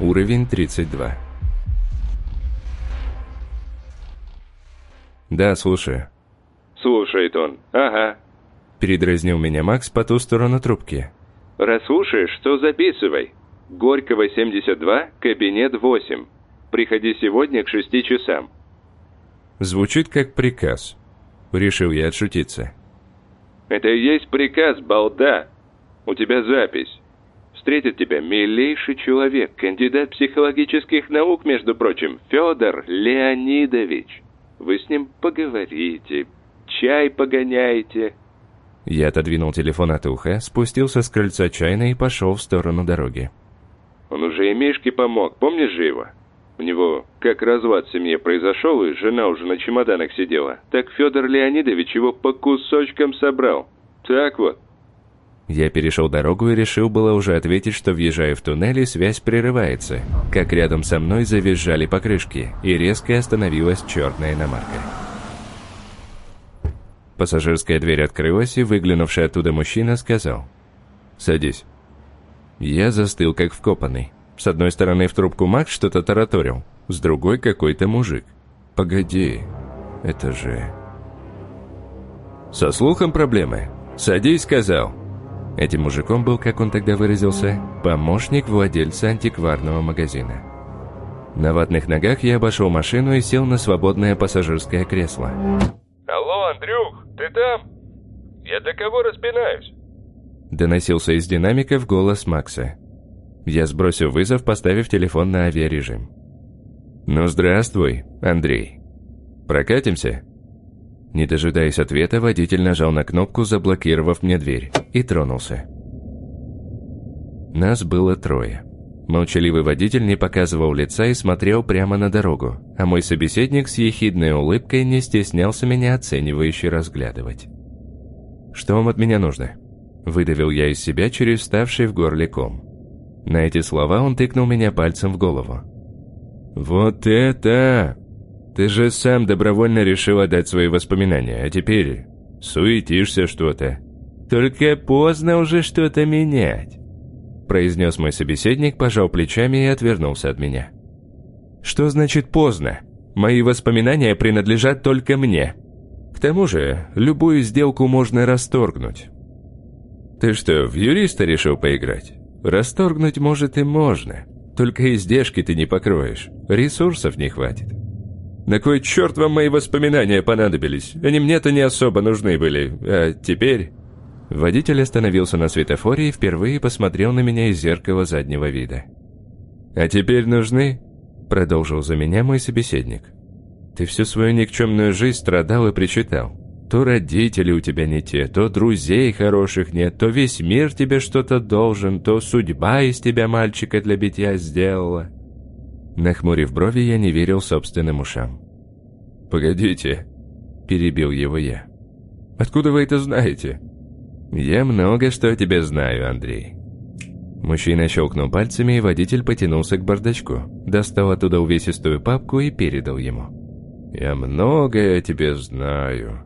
Уровень 32. Да, слушаю. Слушает он. Ага. Передразнил меня Макс по ту сторону трубки. Раз слушаешь, то записывай. Горького 72, кабинет 8. Приходи сегодня к 6 часам. Звучит как приказ. Решил я отшутиться. Это и есть приказ, балда. У тебя запись. Встретит тебя милейший человек, кандидат психологических наук, между прочим, Федор Леонидович. Вы с ним поговорите, чай погоняете. Я отодвинул телефон от уха, спустился с крыльца чайной и пошел в сторону дороги. Он уже и Мишке помог, помнишь же его? У него как развод в семье произошел, и жена уже на чемоданах сидела. Так Федор Леонидович его по кусочкам собрал. Так вот. Я перешел дорогу и решил было уже ответить, что въезжая в туннель, связь прерывается. Как рядом со мной завизжали покрышки, и резко остановилась черная иномарка. Пассажирская дверь открылась, и выглянувший оттуда мужчина сказал «Садись». Я застыл, как вкопанный. С одной стороны в трубку Макс что-то тараторил, с другой какой-то мужик. «Погоди, это же...» «Со слухом проблемы. Садись», — сказал. Этим мужиком был, как он тогда выразился, помощник владельца антикварного магазина. На ватных ногах я обошел машину и сел на свободное пассажирское кресло. Алло, Андрюх, ты там? Я до кого распинаюсь? Доносился из динамиков голос Макса. Я сбросил вызов, поставив телефон на авиарежим. «Ну, здравствуй, Андрей. Прокатимся?» Не дожидаясь ответа, водитель нажал на кнопку, заблокировав мне дверь, и тронулся. Нас было трое. Молчаливый водитель не показывал лица и смотрел прямо на дорогу, а мой собеседник с ехидной улыбкой не стеснялся меня оценивающе разглядывать. «Что вам от меня нужно?» Выдавил я из себя через ставший в горле ком. На эти слова он тыкнул меня пальцем в голову. «Вот это! Ты же сам добровольно решил отдать свои воспоминания, а теперь суетишься что-то. Только поздно уже что-то менять», произнес мой собеседник, пожал плечами и отвернулся от меня. «Что значит поздно? Мои воспоминания принадлежат только мне. К тому же, любую сделку можно расторгнуть». «Ты что, в юриста решил поиграть?» Расторгнуть, может, и можно. Только издержки ты не покроешь. Ресурсов не хватит. На кой черт вам мои воспоминания понадобились? Они мне-то не особо нужны были. А теперь... Водитель остановился на светофоре и впервые посмотрел на меня из зеркала заднего вида. «А теперь нужны?» Продолжил за меня мой собеседник. «Ты всю свою никчемную жизнь страдал и причитал. То родители у тебя не те, то друзей хороших нет, то весь мир тебе что-то должен, то судьба из тебя мальчика для битья сделала. Нахмурив брови, я не верил собственным ушам. «Погодите», — перебил его я. «Откуда вы это знаете?» «Я много что о тебе знаю, Андрей». Мужчина щелкнул пальцами, и водитель потянулся к бардачку, достал оттуда увесистую папку и передал ему. «Я многое о тебе знаю»,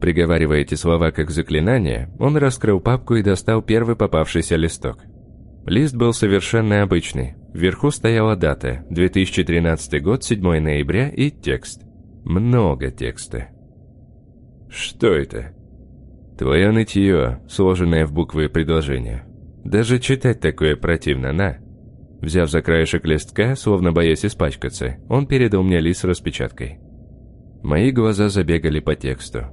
Приговаривая эти слова как заклинание, он раскрыл папку и достал первый попавшийся листок. Лист был совершенно обычный. Вверху стояла дата – 2013 год, 7 ноября и текст. Много текста. Что это? Твое нытье, сложенное в буквы предложения. Даже читать такое противно, на. Взяв за краешек листка, словно боясь испачкаться, он передал мне лист с распечаткой. Мои глаза забегали по тексту.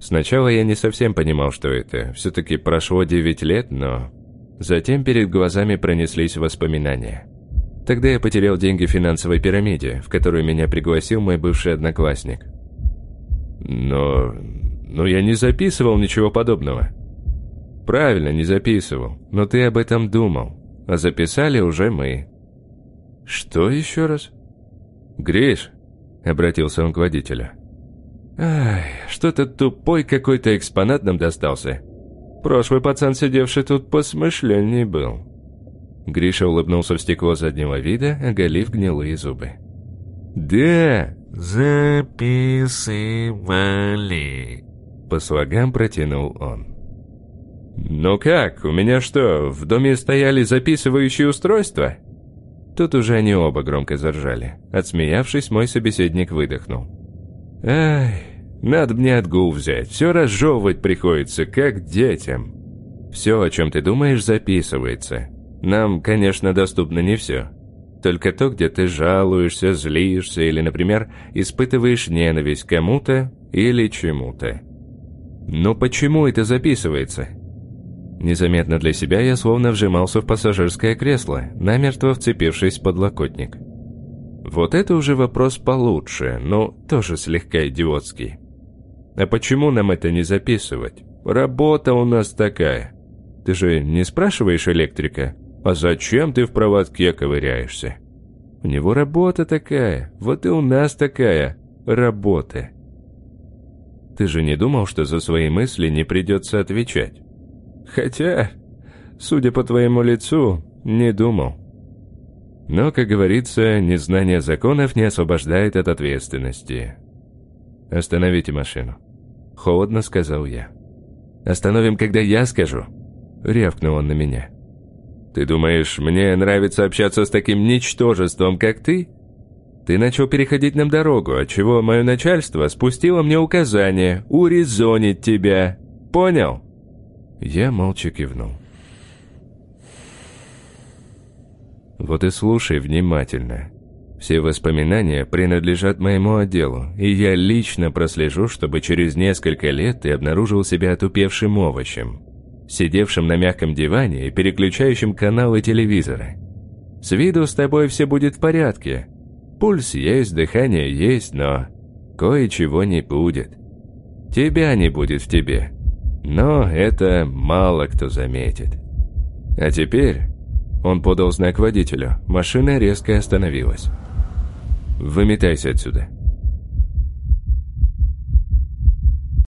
Сначала я не совсем понимал, что это. Все-таки прошло 9 лет, но... Затем перед глазами пронеслись воспоминания. Тогда я потерял деньги в финансовой пирамиде, в которую меня пригласил мой бывший одноклассник. Но... Но я не записывал ничего подобного. Правильно, не записывал. Но ты об этом думал. А записали уже мы. Что еще раз? Гриш, обратился он к водителю. Ай, что-то тупой какой-то экспонат нам достался. Прошлый пацан, сидевший тут, посмышленней был. Гриша улыбнулся в стекло заднего вида, оголив гнилые зубы. «Да, записывали», — по слогам протянул он. «Ну как, у меня что, в доме стояли записывающие устройства?» Тут уже они оба громко заржали. Отсмеявшись, мой собеседник выдохнул. «Ай, надо мне отгул взять. Все разжевывать приходится, как детям. Все, о чем ты думаешь, записывается. Нам, конечно, доступно не все. Только то, где ты жалуешься, злишься или, например, испытываешь ненависть кому-то или чему-то. Но почему это записывается? Незаметно для себя я словно вжимался в пассажирское кресло, намертво вцепившись в подлокотник. Вот это уже вопрос получше, но тоже слегка идиотский. А почему нам это не записывать? Работа у нас такая. Ты же не спрашиваешь электрика, а зачем ты в проводке ковыряешься? У него работа такая, вот и у нас такая работа. Ты же не думал, что за свои мысли не придется отвечать? Хотя, судя по твоему лицу, не думал. Но, как говорится, незнание законов не освобождает от ответственности. «Остановите машину», — холодно сказал я. «Остановим, когда я скажу», — рявкнул он на меня. «Ты думаешь, мне нравится общаться с таким ничтожеством, как ты?» Ты начал переходить нам дорогу, отчего мое начальство спустило мне указание урезонить тебя. Понял?» Я молча кивнул. Вот и слушай внимательно. Все воспоминания принадлежат моему отделу, и я лично прослежу, чтобы через несколько лет ты обнаружил себя отупевшим овощем, сидевшим на мягком диване и переключающим каналы телевизора. С виду с тобой все будет в порядке. Пульс есть, дыхание есть, но кое-чего не будет. Тебя не будет в тебе. Но это мало кто заметит. А теперь... Он подал знак водителю. Машина резко остановилась. «Выметайся отсюда»,